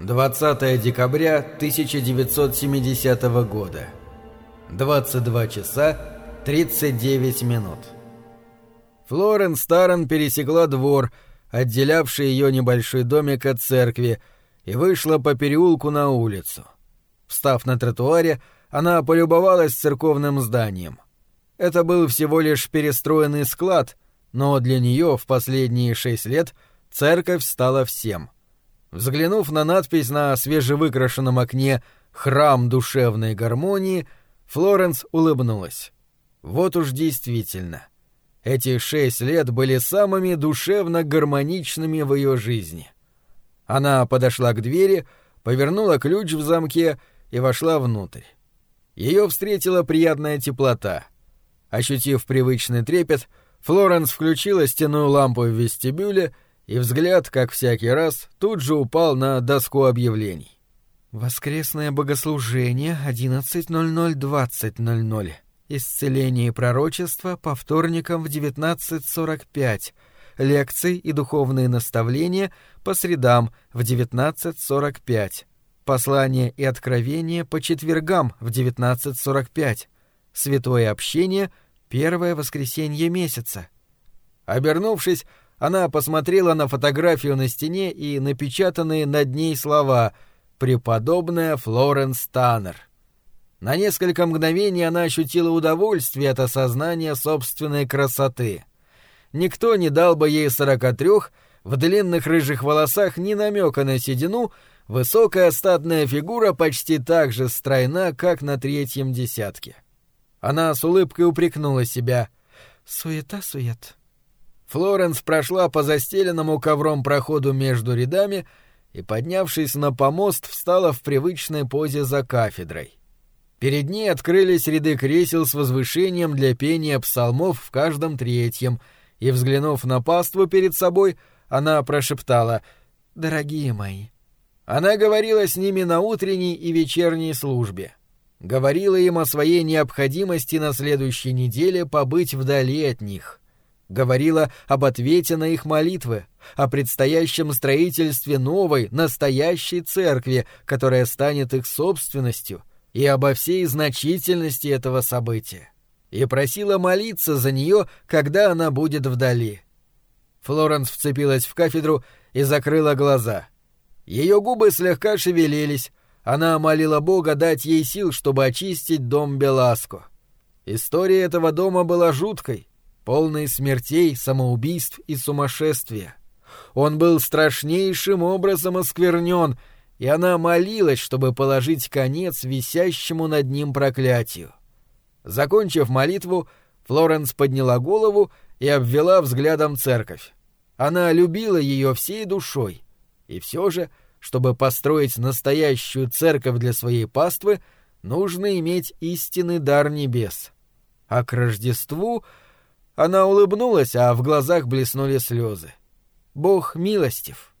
20 декабря 1970 года. 22 часа 39 минут. Флоренс Таран пересекла двор, отделявший ее небольшой домик от церкви, и вышла по переулку на улицу. Встав на тротуаре, она полюбовалась церковным зданием. Это был всего лишь перестроенный склад, но для нее в последние шесть лет церковь стала всем — Взглянув на надпись на свежевыкрашенном окне «Храм душевной гармонии», Флоренс улыбнулась. Вот уж действительно. Эти шесть лет были самыми душевно гармоничными в ее жизни. Она подошла к двери, повернула ключ в замке и вошла внутрь. Ее встретила приятная теплота. Ощутив привычный трепет, Флоренс включила стенную лампу в вестибюле — и взгляд, как всякий раз, тут же упал на доску объявлений. «Воскресное богослужение 11.00-20.00. Исцеление и пророчество по вторникам в 19.45. Лекции и духовные наставления по средам в 19.45. Послание и откровение по четвергам в 19.45. Святое общение — первое воскресенье месяца». Обернувшись, она посмотрела на фотографию на стене и напечатанные над ней слова «Преподобная Флоренс Таннер». На несколько мгновений она ощутила удовольствие от осознания собственной красоты. Никто не дал бы ей сорока трех, в длинных рыжих волосах ни намека на седину, высокая статная фигура почти так же стройна, как на третьем десятке. Она с улыбкой упрекнула себя. «Суета-сует». Флоренс прошла по застеленному ковром проходу между рядами и, поднявшись на помост, встала в привычной позе за кафедрой. Перед ней открылись ряды кресел с возвышением для пения псалмов в каждом третьем, и, взглянув на паству перед собой, она прошептала «Дорогие мои». Она говорила с ними на утренней и вечерней службе. Говорила им о своей необходимости на следующей неделе побыть вдали от них — говорила об ответе на их молитвы, о предстоящем строительстве новой, настоящей церкви, которая станет их собственностью, и обо всей значительности этого события. И просила молиться за нее, когда она будет вдали. Флоренс вцепилась в кафедру и закрыла глаза. Ее губы слегка шевелились, она молила Бога дать ей сил, чтобы очистить дом Беласко. История этого дома была жуткой, полный смертей, самоубийств и сумасшествия. Он был страшнейшим образом осквернен, и она молилась, чтобы положить конец висящему над ним проклятию. Закончив молитву, Флоренс подняла голову и обвела взглядом церковь. Она любила ее всей душой, и все же, чтобы построить настоящую церковь для своей паствы, нужно иметь истинный дар небес. А к Рождеству она улыбнулась, а в глазах блеснули слезы. Бог милостив.